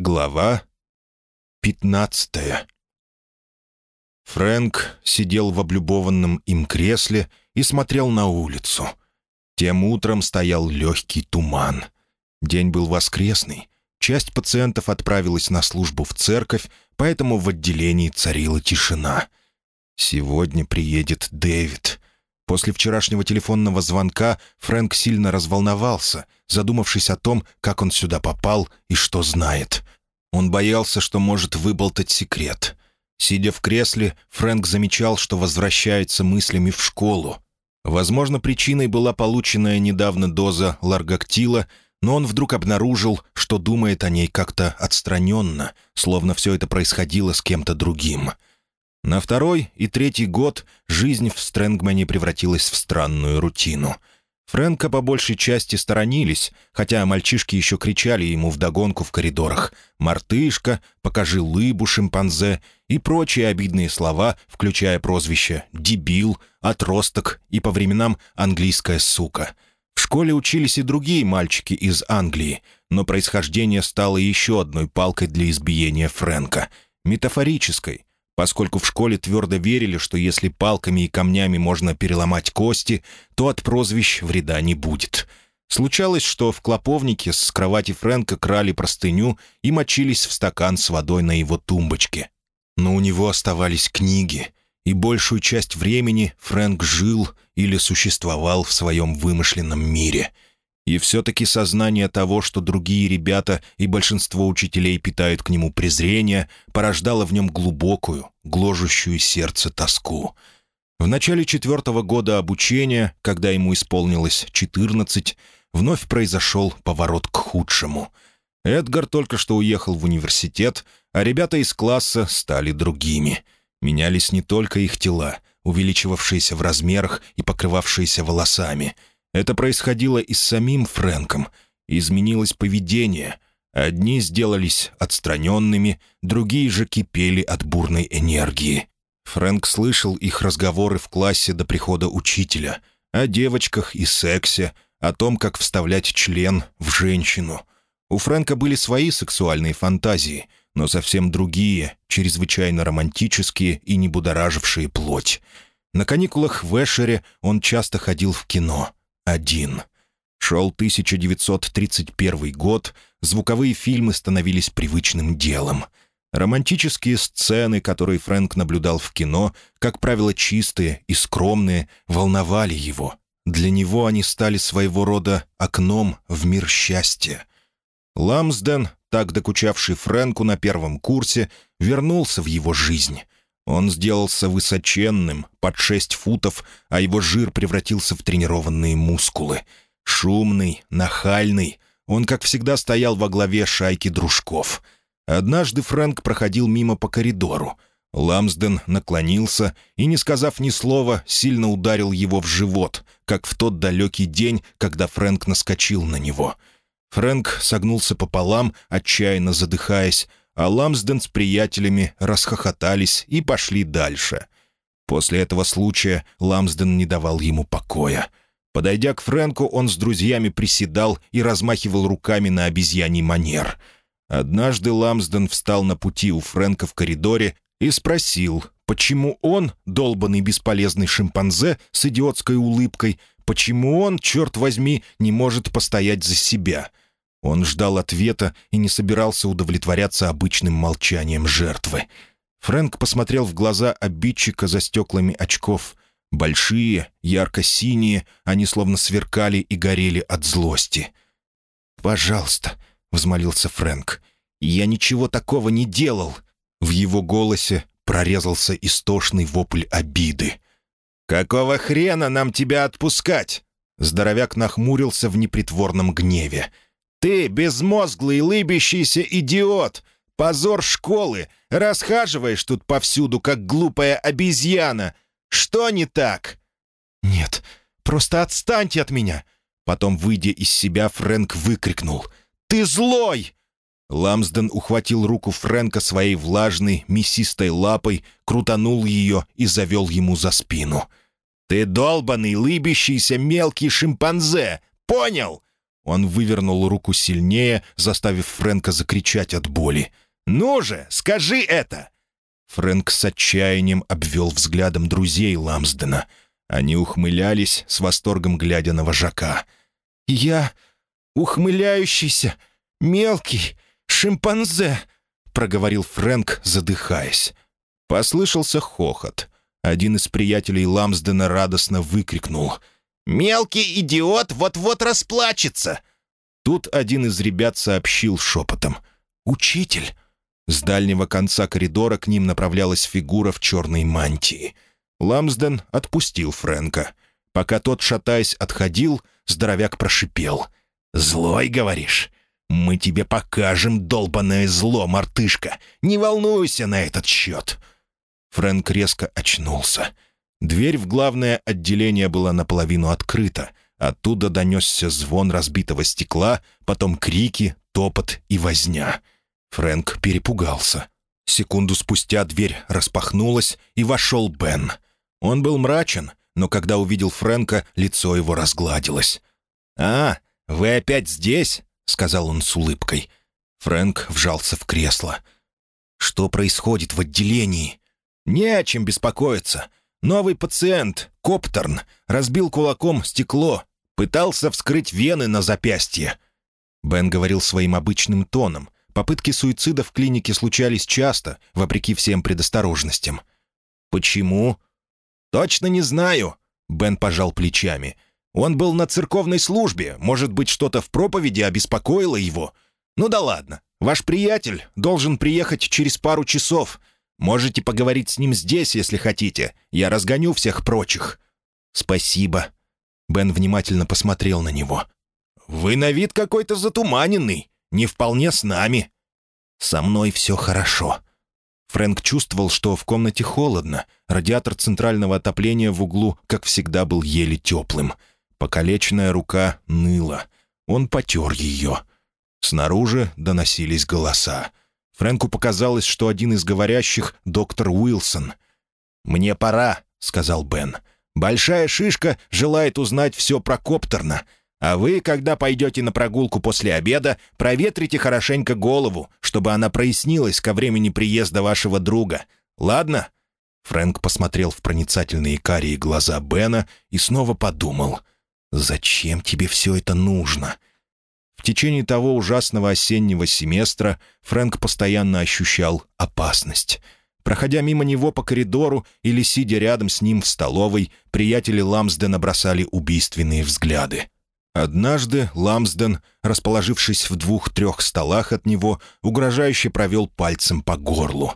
Глава пятнадцатая Фрэнк сидел в облюбованном им кресле и смотрел на улицу. Тем утром стоял легкий туман. День был воскресный. Часть пациентов отправилась на службу в церковь, поэтому в отделении царила тишина. Сегодня приедет Дэвид. После вчерашнего телефонного звонка Фрэнк сильно разволновался, задумавшись о том, как он сюда попал и что знает. Он боялся, что может выболтать секрет. Сидя в кресле, Фрэнк замечал, что возвращается мыслями в школу. Возможно, причиной была полученная недавно доза ларгактила, но он вдруг обнаружил, что думает о ней как-то отстраненно, словно все это происходило с кем-то другим — на второй и третий год жизнь в Стрэнгмане превратилась в странную рутину. Фрэнка по большей части сторонились, хотя мальчишки еще кричали ему вдогонку в коридорах «Мартышка», «Покажи лыбу, шимпанзе» и прочие обидные слова, включая прозвища «дебил», «отросток» и по временам «английская сука». В школе учились и другие мальчики из Англии, но происхождение стало еще одной палкой для избиения Фрэнка — метафорической, поскольку в школе твердо верили, что если палками и камнями можно переломать кости, то от прозвищ вреда не будет. Случалось, что в клоповнике с кровати Фрэнка крали простыню и мочились в стакан с водой на его тумбочке. Но у него оставались книги, и большую часть времени Фрэнк жил или существовал в своем вымышленном мире — и все-таки сознание того, что другие ребята и большинство учителей питают к нему презрение, порождало в нем глубокую, гложущую сердце тоску. В начале четвертого года обучения, когда ему исполнилось 14, вновь произошел поворот к худшему. Эдгар только что уехал в университет, а ребята из класса стали другими. Менялись не только их тела, увеличивавшиеся в размерах и покрывавшиеся волосами — это происходило и с самим Фрэнком. Изменилось поведение. Одни сделались отстраненными, другие же кипели от бурной энергии. Фрэнк слышал их разговоры в классе до прихода учителя. О девочках и сексе, о том, как вставлять член в женщину. У Фрэнка были свои сексуальные фантазии, но совсем другие, чрезвычайно романтические и не будоражившие плоть. На каникулах в Эшере он часто ходил в кино один. Шел 1931 год, звуковые фильмы становились привычным делом. Романтические сцены, которые Фрэнк наблюдал в кино, как правило, чистые и скромные, волновали его. Для него они стали своего рода окном в мир счастья. Ламсден, так докучавший Фрэнку на первом курсе, вернулся в его жизнь — он сделался высоченным, под шесть футов, а его жир превратился в тренированные мускулы. Шумный, нахальный, он, как всегда, стоял во главе шайки дружков. Однажды Фрэнк проходил мимо по коридору. Ламсден наклонился и, не сказав ни слова, сильно ударил его в живот, как в тот далекий день, когда Фрэнк наскочил на него. Фрэнк согнулся пополам, отчаянно задыхаясь, а Ламсден с приятелями расхохотались и пошли дальше. После этого случая Ламсден не давал ему покоя. Подойдя к Фрэнку, он с друзьями приседал и размахивал руками на обезьяний манер. Однажды Ламсден встал на пути у Фрэнка в коридоре и спросил, почему он, долбанный бесполезный шимпанзе с идиотской улыбкой, почему он, черт возьми, не может постоять за себя — он ждал ответа и не собирался удовлетворяться обычным молчанием жертвы. Фрэнк посмотрел в глаза обидчика за стеклами очков. Большие, ярко-синие, они словно сверкали и горели от злости. «Пожалуйста», — взмолился Фрэнк, — «я ничего такого не делал». В его голосе прорезался истошный вопль обиды. «Какого хрена нам тебя отпускать?» Здоровяк нахмурился в непритворном гневе. «Ты безмозглый, лыбящийся идиот! Позор школы! Расхаживаешь тут повсюду, как глупая обезьяна! Что не так?» «Нет, просто отстаньте от меня!» Потом, выйдя из себя, Фрэнк выкрикнул. «Ты злой!» Ламсден ухватил руку Фрэнка своей влажной, мясистой лапой, крутанул ее и завел ему за спину. «Ты долбанный, лыбящийся мелкий шимпанзе! Понял? Он вывернул руку сильнее, заставив Фрэнка закричать от боли. «Ну же, скажи это!» Фрэнк с отчаянием обвел взглядом друзей Ламсдена. Они ухмылялись, с восторгом глядя на вожака. «Я ухмыляющийся, мелкий шимпанзе», — проговорил Фрэнк, задыхаясь. Послышался хохот. Один из приятелей Ламсдена радостно выкрикнул. «Мелкий идиот вот-вот расплачется!» Тут один из ребят сообщил шепотом. «Учитель!» С дальнего конца коридора к ним направлялась фигура в черной мантии. Ламсден отпустил Фрэнка. Пока тот, шатаясь, отходил, здоровяк прошипел. «Злой, говоришь? Мы тебе покажем долбанное зло, мартышка! Не волнуйся на этот счет!» Фрэнк резко очнулся. Дверь в главное отделение была наполовину открыта. Оттуда донесся звон разбитого стекла, потом крики, топот и возня — Фрэнк перепугался. Секунду спустя дверь распахнулась, и вошел Бен. Он был мрачен, но когда увидел Фрэнка, лицо его разгладилось. «А, вы опять здесь?» — сказал он с улыбкой. Фрэнк вжался в кресло. «Что происходит в отделении?» «Не о чем беспокоиться. Новый пациент, Коптерн, разбил кулаком стекло, пытался вскрыть вены на запястье». Бен говорил своим обычным тоном, Попытки суицида в клинике случались часто, вопреки всем предосторожностям. «Почему?» «Точно не знаю», — Бен пожал плечами. «Он был на церковной службе. Может быть, что-то в проповеди обеспокоило его. Ну да ладно. Ваш приятель должен приехать через пару часов. Можете поговорить с ним здесь, если хотите. Я разгоню всех прочих». «Спасибо». Бен внимательно посмотрел на него. «Вы на вид какой-то затуманенный не вполне с нами». «Со мной все хорошо». Фрэнк чувствовал, что в комнате холодно. Радиатор центрального отопления в углу, как всегда, был еле теплым. Покалеченная рука ныла. Он потер ее. Снаружи доносились голоса. Фрэнку показалось, что один из говорящих — доктор Уилсон. «Мне пора», — сказал Бен. «Большая шишка желает узнать все про Коптерна. А вы, когда пойдете на прогулку после обеда, проветрите хорошенько голову, чтобы она прояснилась ко времени приезда вашего друга. Ладно?» Фрэнк посмотрел в проницательные карие глаза Бена и снова подумал. «Зачем тебе все это нужно?» В течение того ужасного осеннего семестра Фрэнк постоянно ощущал опасность. Проходя мимо него по коридору или сидя рядом с ним в столовой, приятели Ламсдена бросали убийственные взгляды. Однажды Ламсден, расположившись в двух-трех столах от него, угрожающе провел пальцем по горлу.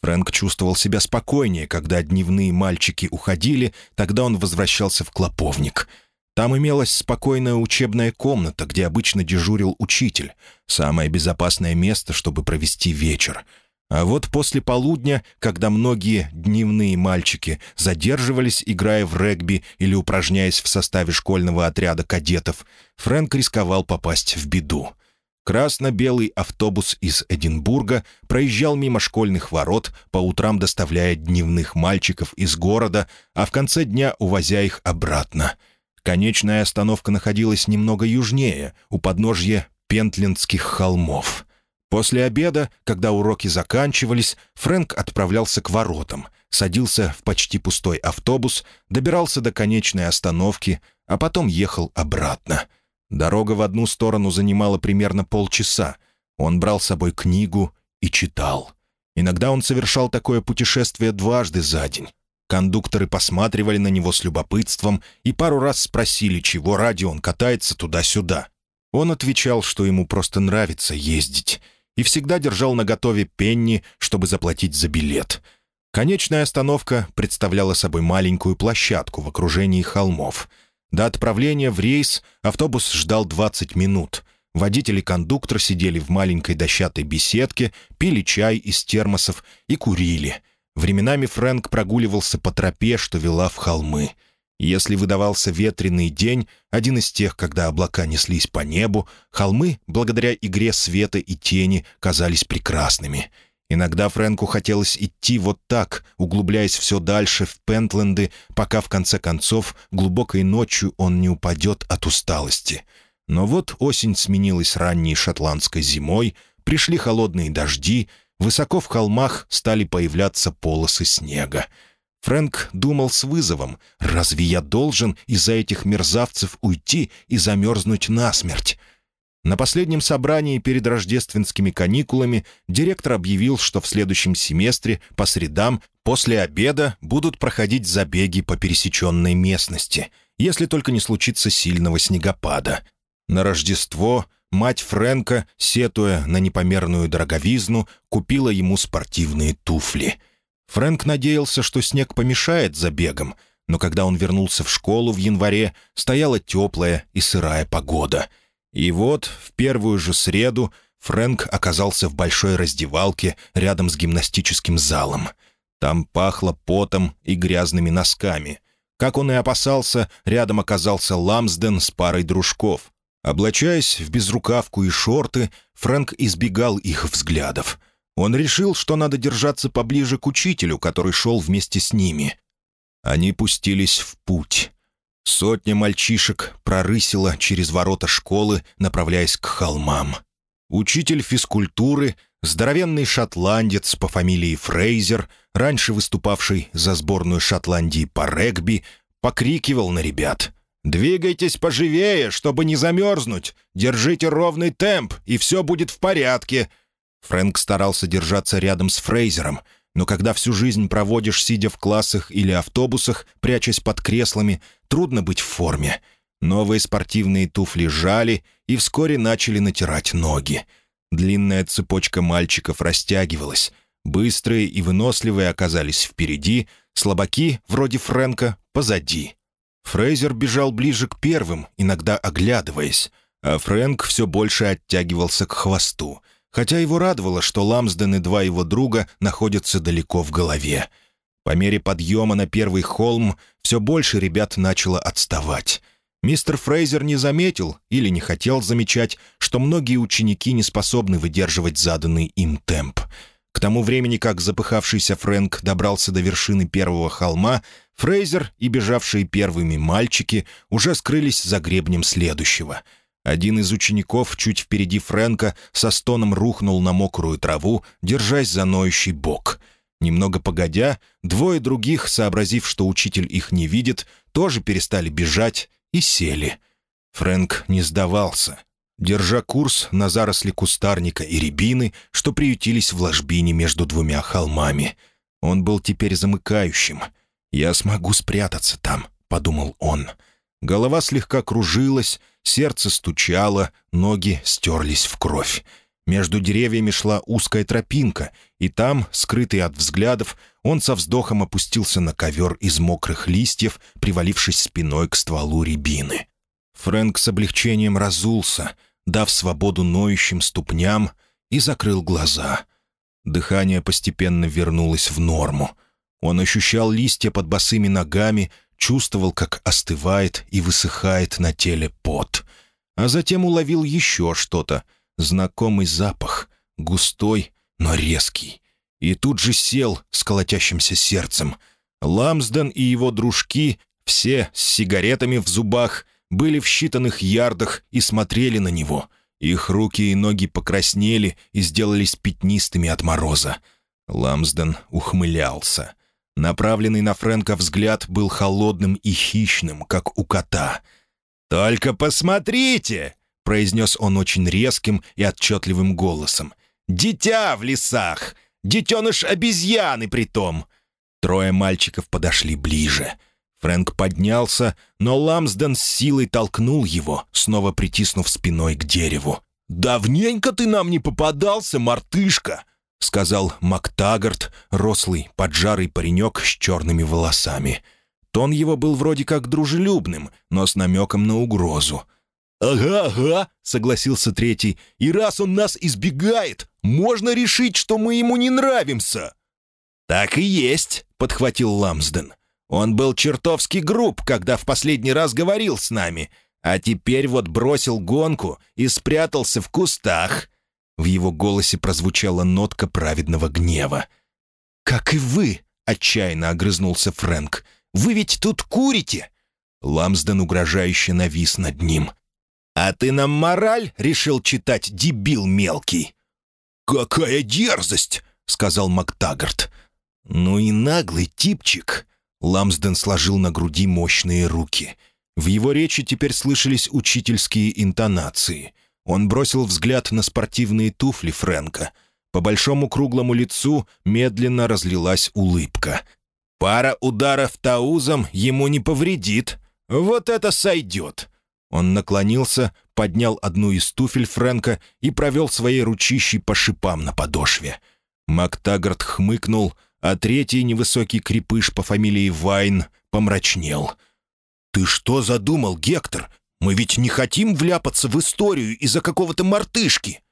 Фрэнк чувствовал себя спокойнее, когда дневные мальчики уходили, тогда он возвращался в клоповник. Там имелась спокойная учебная комната, где обычно дежурил учитель. Самое безопасное место, чтобы провести вечер — а вот после полудня, когда многие дневные мальчики задерживались, играя в регби или упражняясь в составе школьного отряда кадетов, Фрэнк рисковал попасть в беду. Красно-белый автобус из Эдинбурга проезжал мимо школьных ворот, по утрам доставляя дневных мальчиков из города, а в конце дня увозя их обратно. Конечная остановка находилась немного южнее, у подножья Пентлендских холмов. После обеда, когда уроки заканчивались, Фрэнк отправлялся к воротам, садился в почти пустой автобус, добирался до конечной остановки, а потом ехал обратно. Дорога в одну сторону занимала примерно полчаса. Он брал с собой книгу и читал. Иногда он совершал такое путешествие дважды за день. Кондукторы посматривали на него с любопытством и пару раз спросили, чего ради он катается туда-сюда. Он отвечал, что ему просто нравится ездить — и всегда держал наготове пенни, чтобы заплатить за билет. Конечная остановка представляла собой маленькую площадку в окружении холмов. До отправления в рейс автобус ждал 20 минут. Водитель и кондуктор сидели в маленькой дощатой беседке, пили чай из термосов и курили. Временами Фрэнк прогуливался по тропе, что вела в холмы — если выдавался ветреный день, один из тех, когда облака неслись по небу, холмы, благодаря игре света и тени, казались прекрасными. Иногда Фрэнку хотелось идти вот так, углубляясь все дальше в Пентленды, пока в конце концов глубокой ночью он не упадет от усталости. Но вот осень сменилась ранней шотландской зимой, пришли холодные дожди, высоко в холмах стали появляться полосы снега. Фрэнк думал с вызовом, «Разве я должен из-за этих мерзавцев уйти и замерзнуть насмерть?» На последнем собрании перед рождественскими каникулами директор объявил, что в следующем семестре по средам после обеда будут проходить забеги по пересеченной местности, если только не случится сильного снегопада. На Рождество мать Фрэнка, сетуя на непомерную дороговизну, купила ему спортивные туфли. Фрэнк надеялся, что снег помешает забегам, но когда он вернулся в школу в январе, стояла теплая и сырая погода — и вот в первую же среду Фрэнк оказался в большой раздевалке рядом с гимнастическим залом. Там пахло потом и грязными носками. Как он и опасался, рядом оказался Ламсден с парой дружков. Облачаясь в безрукавку и шорты, Фрэнк избегал их взглядов. Он решил, что надо держаться поближе к учителю, который шел вместе с ними. Они пустились в путь. Сотня мальчишек прорысила через ворота школы, направляясь к холмам. Учитель физкультуры, здоровенный шотландец по фамилии Фрейзер, раньше выступавший за сборную Шотландии по регби, покрикивал на ребят. «Двигайтесь поживее, чтобы не замерзнуть! Держите ровный темп, и все будет в порядке!» Фрэнк старался держаться рядом с Фрейзером — но когда всю жизнь проводишь, сидя в классах или автобусах, прячась под креслами, трудно быть в форме. Новые спортивные туфли жали и вскоре начали натирать ноги. Длинная цепочка мальчиков растягивалась. Быстрые и выносливые оказались впереди, слабаки, вроде Фрэнка, позади. Фрейзер бежал ближе к первым, иногда оглядываясь, а Фрэнк все больше оттягивался к хвосту — хотя его радовало, что Ламсден и два его друга находятся далеко в голове. По мере подъема на первый холм все больше ребят начало отставать. Мистер Фрейзер не заметил или не хотел замечать, что многие ученики не способны выдерживать заданный им темп. К тому времени, как запыхавшийся Фрэнк добрался до вершины первого холма, Фрейзер и бежавшие первыми мальчики уже скрылись за гребнем следующего — один из учеников чуть впереди Фрэнка со стоном рухнул на мокрую траву, держась за ноющий бок. Немного погодя, двое других, сообразив, что учитель их не видит, тоже перестали бежать и сели. Фрэнк не сдавался, держа курс на заросли кустарника и рябины, что приютились в ложбине между двумя холмами. Он был теперь замыкающим. «Я смогу спрятаться там», — подумал он. Голова слегка кружилась, сердце стучало, ноги стерлись в кровь. Между деревьями шла узкая тропинка, и там, скрытый от взглядов, он со вздохом опустился на ковер из мокрых листьев, привалившись спиной к стволу рябины. Фрэнк с облегчением разулся, дав свободу ноющим ступням, и закрыл глаза. Дыхание постепенно вернулось в норму. Он ощущал листья под босыми ногами, чувствовал, как остывает и высыхает на теле пот. А затем уловил еще что-то. Знакомый запах, густой, но резкий. И тут же сел с колотящимся сердцем. Ламсден и его дружки, все с сигаретами в зубах, были в считанных ярдах и смотрели на него. Их руки и ноги покраснели и сделались пятнистыми от мороза. Ламсден ухмылялся. Направленный на Фрэнка взгляд был холодным и хищным, как у кота. «Только посмотрите!» — произнес он очень резким и отчетливым голосом. «Дитя в лесах! Детеныш обезьяны притом!» Трое мальчиков подошли ближе. Фрэнк поднялся, но Ламсден с силой толкнул его, снова притиснув спиной к дереву. «Давненько ты нам не попадался, мартышка!» — сказал Мактагарт, рослый, поджарый паренек с черными волосами. Тон его был вроде как дружелюбным, но с намеком на угрозу. «Ага, ага», — согласился третий, — «и раз он нас избегает, можно решить, что мы ему не нравимся». «Так и есть», — подхватил Ламсден. «Он был чертовски груб, когда в последний раз говорил с нами, а теперь вот бросил гонку и спрятался в кустах. В его голосе прозвучала нотка праведного гнева. «Как и вы!» — отчаянно огрызнулся Фрэнк. «Вы ведь тут курите!» Ламсден угрожающе навис над ним. «А ты нам мораль решил читать, дебил мелкий?» «Какая дерзость!» — сказал МакТаггарт. «Ну и наглый типчик!» Ламсден сложил на груди мощные руки. В его речи теперь слышались учительские интонации. Он бросил взгляд на спортивные туфли Фрэнка. По большому круглому лицу медленно разлилась улыбка. «Пара ударов таузом ему не повредит. Вот это сойдет!» Он наклонился, поднял одну из туфель Фрэнка и провел своей ручищей по шипам на подошве. Мактагард хмыкнул, а третий невысокий крепыш по фамилии Вайн помрачнел. «Ты что задумал, Гектор? Мы ведь не хотим вляпаться в историю из-за какого-то мартышки».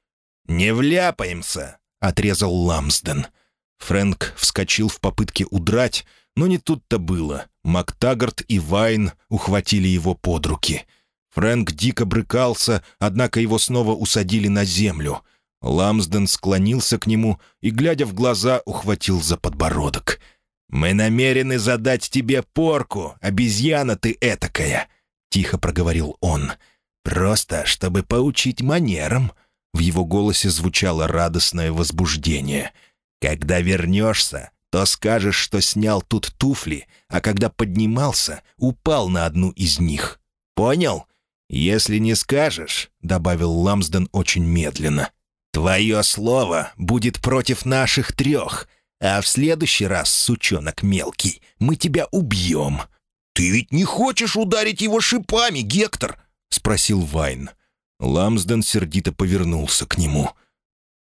«Не вляпаемся», — отрезал Ламсден. Фрэнк вскочил в попытке удрать, но не тут-то было. Мактагард и Вайн ухватили его под руки — Фрэнк дико брыкался, однако его снова усадили на землю. Ламсден склонился к нему и, глядя в глаза, ухватил за подбородок. «Мы намерены задать тебе порку, обезьяна ты этакая!» — тихо проговорил он. «Просто, чтобы поучить манерам». В его голосе звучало радостное возбуждение. «Когда вернешься, то скажешь, что снял тут туфли, а когда поднимался, упал на одну из них. Понял? «Если не скажешь», — добавил Ламсден очень медленно, «твое слово будет против наших трех, а в следующий раз, сучонок мелкий, мы тебя убьем». «Ты ведь не хочешь ударить его шипами, Гектор?» — спросил Вайн. Ламсден сердито повернулся к нему.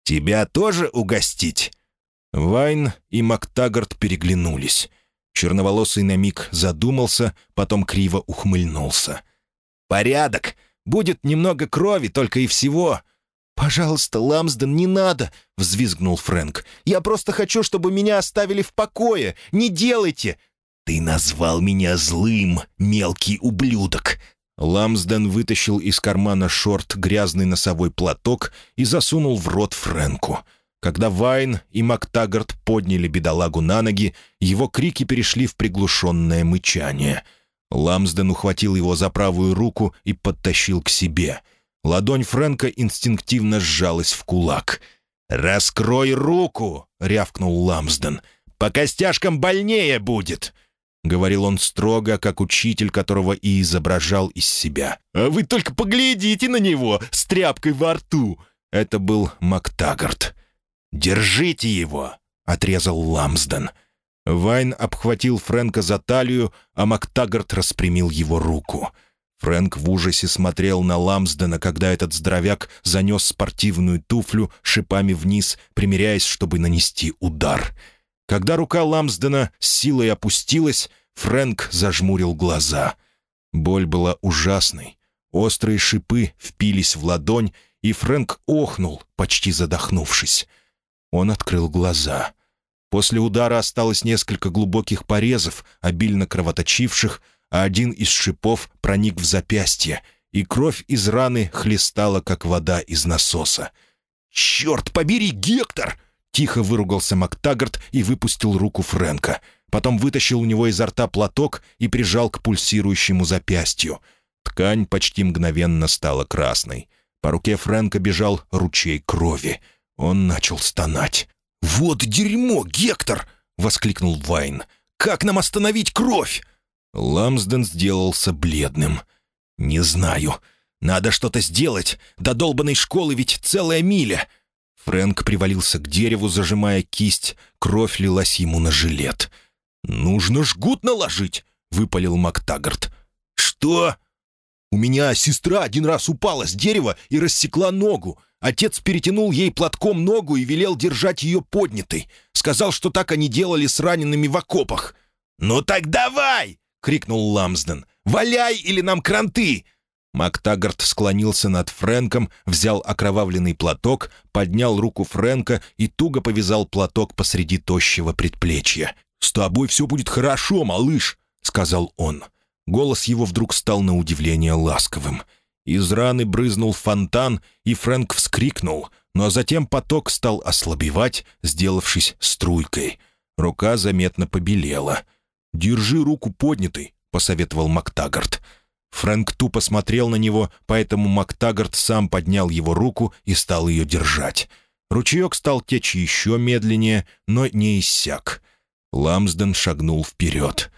«Тебя тоже угостить?» Вайн и Мактагард переглянулись. Черноволосый на миг задумался, потом криво ухмыльнулся. «Порядок! Будет немного крови, только и всего!» «Пожалуйста, Ламсден, не надо!» — взвизгнул Фрэнк. «Я просто хочу, чтобы меня оставили в покое! Не делайте!» «Ты назвал меня злым, мелкий ублюдок!» Ламсден вытащил из кармана шорт грязный носовой платок и засунул в рот Фрэнку. Когда Вайн и Мактагард подняли бедолагу на ноги, его крики перешли в приглушенное мычание — Ламсден ухватил его за правую руку и подтащил к себе. Ладонь Фрэнка инстинктивно сжалась в кулак. «Раскрой руку!» — рявкнул Ламсден. «По костяшкам больнее будет!» — говорил он строго, как учитель, которого и изображал из себя. «А вы только поглядите на него с тряпкой во рту!» Это был Мактагард. «Держите его!» — отрезал Ламсден. Вайн обхватил Фрэнка за талию, а Мактагарт распрямил его руку. Фрэнк в ужасе смотрел на Ламсдена, когда этот здоровяк занес спортивную туфлю шипами вниз, примеряясь, чтобы нанести удар. Когда рука Ламсдена с силой опустилась, Фрэнк зажмурил глаза. Боль была ужасной. Острые шипы впились в ладонь, и Фрэнк охнул, почти задохнувшись. Он открыл глаза — После удара осталось несколько глубоких порезов, обильно кровоточивших, а один из шипов проник в запястье, и кровь из раны хлестала, как вода из насоса. «Черт побери, Гектор!» — тихо выругался Мактагарт и выпустил руку Фрэнка. Потом вытащил у него изо рта платок и прижал к пульсирующему запястью. Ткань почти мгновенно стала красной. По руке Фрэнка бежал ручей крови. Он начал стонать. «Вот дерьмо, Гектор!» — воскликнул Вайн. «Как нам остановить кровь?» Ламсден сделался бледным. «Не знаю. Надо что-то сделать. До долбанной школы ведь целая миля». Фрэнк привалился к дереву, зажимая кисть. Кровь лилась ему на жилет. «Нужно жгут наложить», — выпалил МакТаггарт. «Что?» «У меня сестра один раз упала с дерева и рассекла ногу. Отец перетянул ей платком ногу и велел держать ее поднятой. Сказал, что так они делали с ранеными в окопах. «Ну так давай!» — крикнул Ламсден. «Валяй или нам кранты!» Мактагарт склонился над Фрэнком, взял окровавленный платок, поднял руку Фрэнка и туго повязал платок посреди тощего предплечья. «С тобой все будет хорошо, малыш», — сказал он. Голос его вдруг стал на удивление ласковым. Из раны брызнул фонтан, и Фрэнк вскрикнул, но затем поток стал ослабевать, сделавшись струйкой. Рука заметно побелела. «Держи руку поднятой», — посоветовал Мактагарт. Фрэнк тупо смотрел на него, поэтому Мактагард сам поднял его руку и стал ее держать. Ручеек стал течь еще медленнее, но не иссяк. Ламсден шагнул вперед.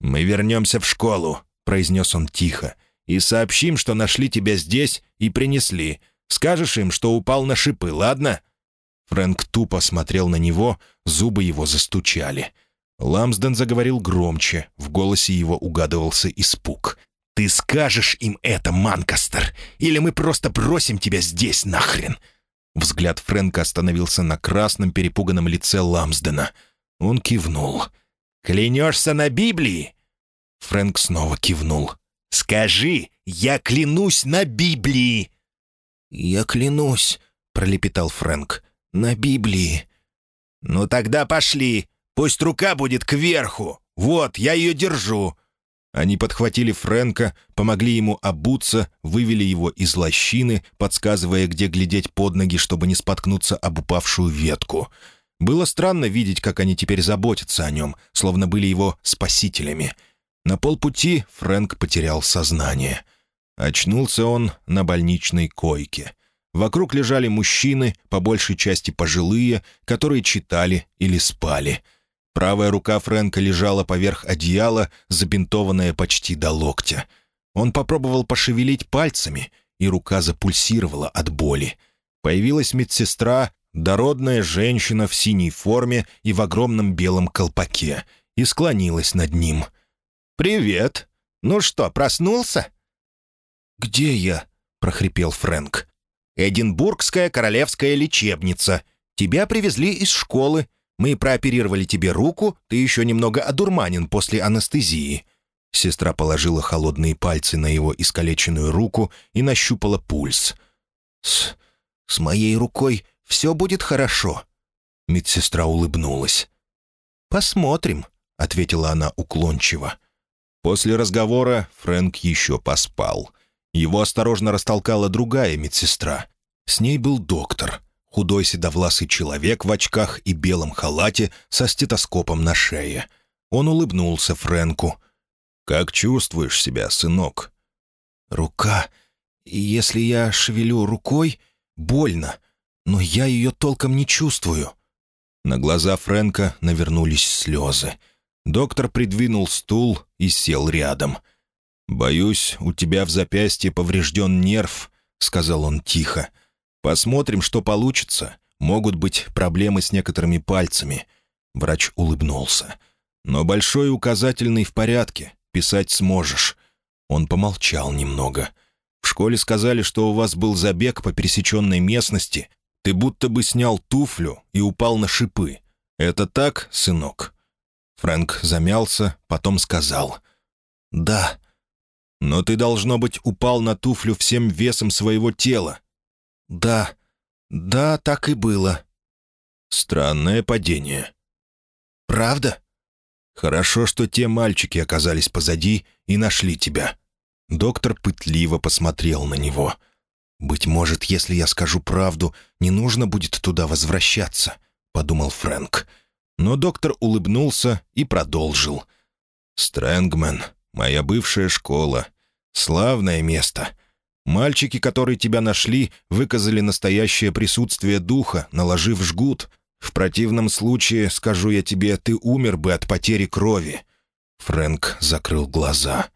«Мы вернемся в школу», — произнес он тихо, «и сообщим, что нашли тебя здесь и принесли. Скажешь им, что упал на шипы, ладно?» Фрэнк тупо смотрел на него, зубы его застучали. Ламсден заговорил громче, в голосе его угадывался испуг. «Ты скажешь им это, Манкастер, или мы просто бросим тебя здесь нахрен!» Взгляд Фрэнка остановился на красном перепуганном лице Ламсдена. Он кивнул. «Клянешься на Библии?» Фрэнк снова кивнул. «Скажи, я клянусь на Библии!» «Я клянусь», — пролепетал Фрэнк. «На Библии». «Ну тогда пошли. Пусть рука будет кверху. Вот, я ее держу». Они подхватили Фрэнка, помогли ему обуться, вывели его из лощины, подсказывая, где глядеть под ноги, чтобы не споткнуться об упавшую ветку. Было странно видеть, как они теперь заботятся о нем, словно были его спасителями. На полпути Фрэнк потерял сознание. Очнулся он на больничной койке. Вокруг лежали мужчины, по большей части пожилые, которые читали или спали. Правая рука Фрэнка лежала поверх одеяла, забинтованная почти до локтя. Он попробовал пошевелить пальцами, и рука запульсировала от боли. Появилась медсестра, дородная женщина в синей форме и в огромном белом колпаке, и склонилась над ним. «Привет! Ну что, проснулся?» «Где я?» — прохрипел Фрэнк. «Эдинбургская королевская лечебница. Тебя привезли из школы. Мы прооперировали тебе руку, ты еще немного одурманен после анестезии». Сестра положила холодные пальцы на его искалеченную руку и нащупала пульс. «С, с моей рукой все будет хорошо». Медсестра улыбнулась. «Посмотрим», — ответила она уклончиво. После разговора Фрэнк еще поспал. Его осторожно растолкала другая медсестра. С ней был доктор, худой седовласый человек в очках и белом халате со стетоскопом на шее. Он улыбнулся Фрэнку. «Как чувствуешь себя, сынок?» «Рука. Если я шевелю рукой, больно, но я ее толком не чувствую». На глаза Фрэнка навернулись слезы. Доктор придвинул стул и сел рядом — «Боюсь, у тебя в запястье поврежден нерв», — сказал он тихо. «Посмотрим, что получится. Могут быть проблемы с некоторыми пальцами». Врач улыбнулся. «Но большой указательный в порядке. Писать сможешь». Он помолчал немного. «В школе сказали, что у вас был забег по пересеченной местности. Ты будто бы снял туфлю и упал на шипы. Это так, сынок?» Фрэнк замялся, потом сказал. «Да, но ты, должно быть, упал на туфлю всем весом своего тела. Да, да, так и было. Странное падение. Правда? Хорошо, что те мальчики оказались позади и нашли тебя. Доктор пытливо посмотрел на него. «Быть может, если я скажу правду, не нужно будет туда возвращаться», — подумал Фрэнк. Но доктор улыбнулся и продолжил. «Стрэнгмен, Моя бывшая школа. Славное место. Мальчики, которые тебя нашли, выказали настоящее присутствие духа, наложив жгут. В противном случае, скажу я тебе, ты умер бы от потери крови». Фрэнк закрыл глаза.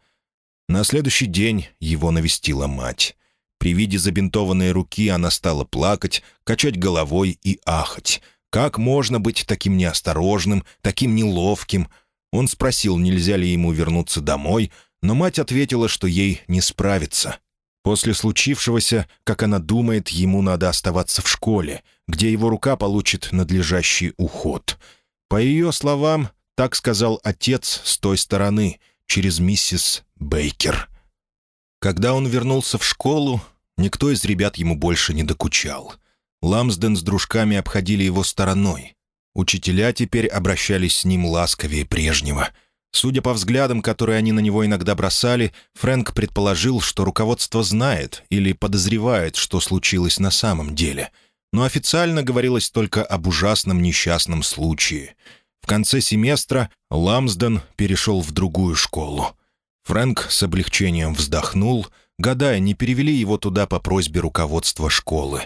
На следующий день его навестила мать. При виде забинтованной руки она стала плакать, качать головой и ахать. Как можно быть таким неосторожным, таким неловким? Он спросил, нельзя ли ему вернуться домой, но мать ответила, что ей не справиться. После случившегося, как она думает, ему надо оставаться в школе, где его рука получит надлежащий уход. По ее словам, так сказал отец с той стороны, через миссис Бейкер. Когда он вернулся в школу, никто из ребят ему больше не докучал. Ламсден с дружками обходили его стороной. Учителя теперь обращались с ним ласковее прежнего. Судя по взглядам, которые они на него иногда бросали, Фрэнк предположил, что руководство знает или подозревает, что случилось на самом деле. Но официально говорилось только об ужасном несчастном случае. В конце семестра Ламсден перешел в другую школу. Фрэнк с облегчением вздохнул, гадая, не перевели его туда по просьбе руководства школы.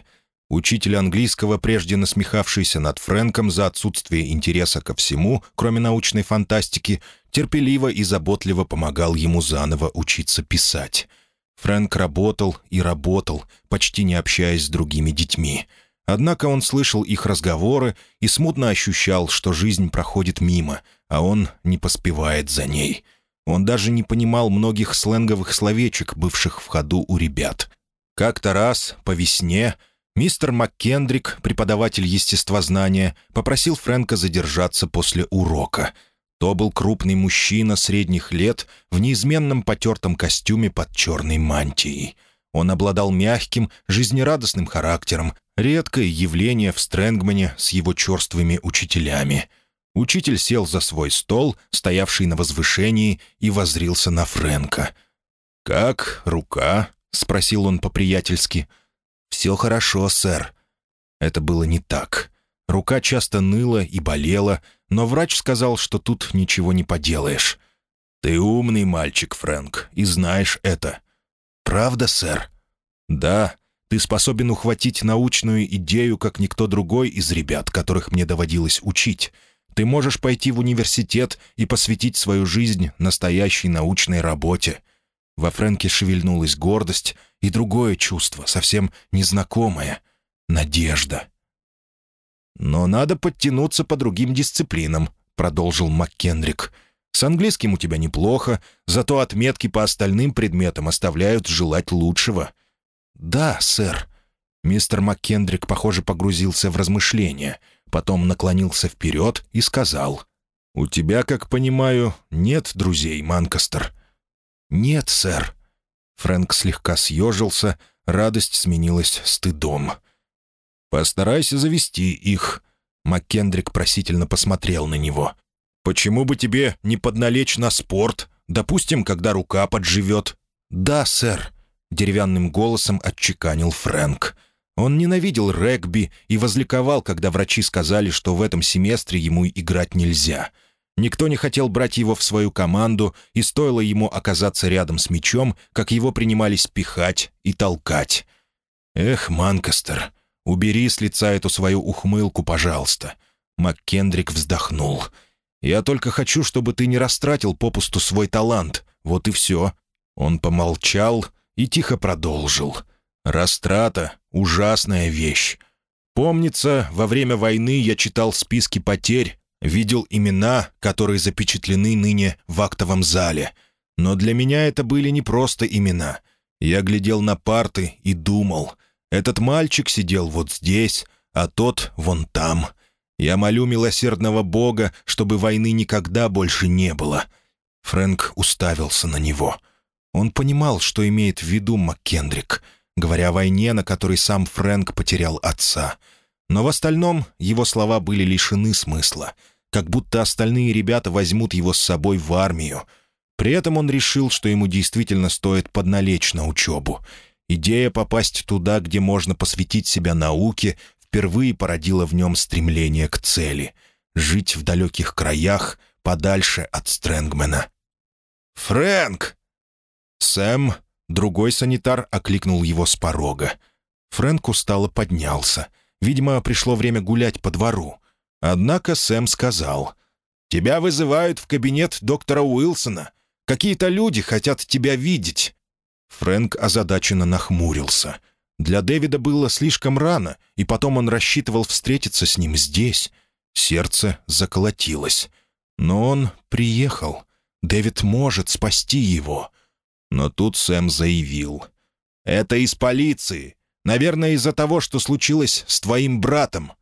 Учитель английского, прежде насмехавшийся над Фрэнком за отсутствие интереса ко всему, кроме научной фантастики, терпеливо и заботливо помогал ему заново учиться писать. Фрэнк работал и работал, почти не общаясь с другими детьми. Однако он слышал их разговоры и смутно ощущал, что жизнь проходит мимо, а он не поспевает за ней. Он даже не понимал многих сленговых словечек, бывших в ходу у ребят. Как-то раз, по весне, мистер МакКендрик, преподаватель естествознания, попросил Фрэнка задержаться после урока. То был крупный мужчина средних лет в неизменном потертом костюме под черной мантией. Он обладал мягким, жизнерадостным характером, редкое явление в Стрэнгмане с его черствыми учителями. Учитель сел за свой стол, стоявший на возвышении, и возрился на Фрэнка. «Как рука?» — спросил он по-приятельски. «Все хорошо, сэр». Это было не так. Рука часто ныла и болела, но врач сказал, что тут ничего не поделаешь. «Ты умный мальчик, Фрэнк, и знаешь это». «Правда, сэр?» «Да, ты способен ухватить научную идею, как никто другой из ребят, которых мне доводилось учить. Ты можешь пойти в университет и посвятить свою жизнь настоящей научной работе». Во Фрэнке шевельнулась гордость и другое чувство, совсем незнакомое — надежда. «Но надо подтянуться по другим дисциплинам», — продолжил МакКендрик. «С английским у тебя неплохо, зато отметки по остальным предметам оставляют желать лучшего». «Да, сэр». Мистер МакКендрик, похоже, погрузился в размышления, потом наклонился вперед и сказал. «У тебя, как понимаю, нет друзей, Манкастер?» «Нет, сэр». Фрэнк слегка съежился, радость сменилась стыдом. «Постарайся завести их». МакКендрик просительно посмотрел на него. «Почему бы тебе не подналечь на спорт? Допустим, когда рука подживет?» «Да, сэр», — деревянным голосом отчеканил Фрэнк. Он ненавидел регби и возликовал, когда врачи сказали, что в этом семестре ему играть нельзя. Никто не хотел брать его в свою команду, и стоило ему оказаться рядом с мячом, как его принимались пихать и толкать. «Эх, Манкастер, убери с лица эту свою ухмылку, пожалуйста». МакКендрик вздохнул. «Я только хочу, чтобы ты не растратил попусту свой талант. Вот и все». Он помолчал и тихо продолжил. «Растрата — ужасная вещь. Помнится, во время войны я читал списки потерь, видел имена, которые запечатлены ныне в актовом зале. Но для меня это были не просто имена. Я глядел на парты и думал, этот мальчик сидел вот здесь, а тот вон там. Я молю милосердного Бога, чтобы войны никогда больше не было». Фрэнк уставился на него — он понимал, что имеет в виду МакКендрик, говоря о войне, на которой сам Фрэнк потерял отца. Но в остальном его слова были лишены смысла, как будто остальные ребята возьмут его с собой в армию. При этом он решил, что ему действительно стоит подналечь на учебу. Идея попасть туда, где можно посвятить себя науке, впервые породила в нем стремление к цели — жить в далеких краях, подальше от Стрэнгмена. «Фрэнк!» «Сэм!» — другой санитар окликнул его с порога. Фрэнк устало поднялся. Видимо, пришло время гулять по двору. Однако Сэм сказал. «Тебя вызывают в кабинет доктора Уилсона. Какие-то люди хотят тебя видеть». Фрэнк озадаченно нахмурился. Для Дэвида было слишком рано, и потом он рассчитывал встретиться с ним здесь. Сердце заколотилось. Но он приехал. Дэвид может спасти его. Но тут Сэм заявил. «Это из полиции. Наверное, из-за того, что случилось с твоим братом».